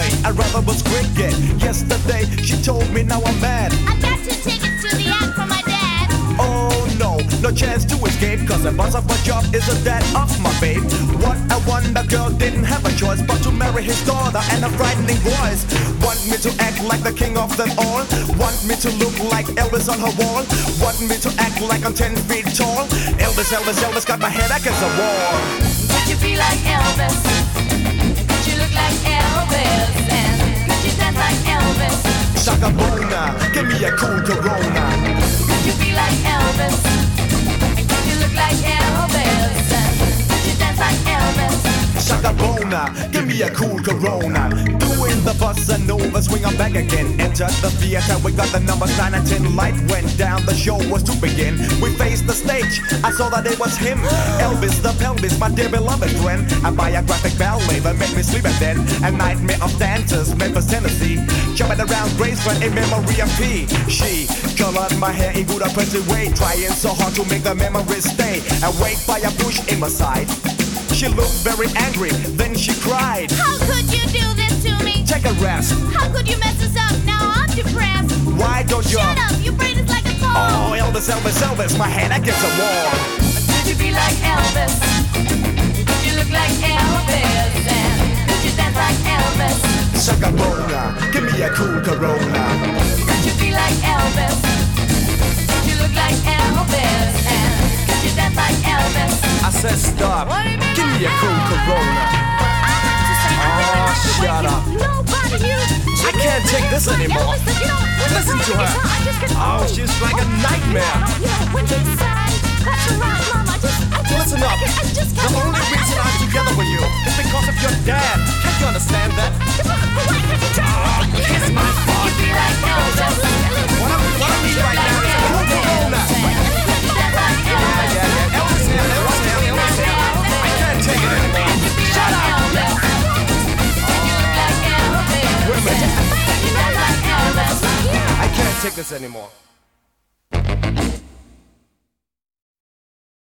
play. I rather was cricket. Yesterday she told me now I'm mad. I got two tickets to the act from my dad. Oh no, no chance to escape. Cause the boss of my job is the dad of my babe. What a wonder girl didn't have a choice but to marry his daughter and a frightening voice. Want me to act like the king of them all? Want me to look like Elvis on her wall? Want me to act like I'm 10 feet tall? Elvis, Elvis, Elvis got my head against the wall. Could you be like Elvis? The business overswing, I'm back again. Enter the theater, we got the numbers 9 and 10. Light went down, the show was to begin. We the stage, I saw that it was him. Elvis the pelvis, my dear beloved friend. A biographic ballet that made me sleep and then. A nightmare of dancers, Memphis, Tennessee. Jumping around Graceland in memory of P. She colored my hair in good oppressive way. Trying so hard to make the memories stay. Awake by a bush in my side. She looked very angry, then she cried. Elvis, Elvis, Elvis, my head against the wall. Could you be like Elvis? Could you look like Elvis? And could you dance like Elvis? Shaka give me a cool Corona. Could you be like Elvis? Could you look like Elvis? And could you dance like Elvis? I said stop. Give me a cool Corona. Oh, ah, shut up. Nobody you. Take this anymore. Listen to her. Oh, she's like a nightmare. take this anymore.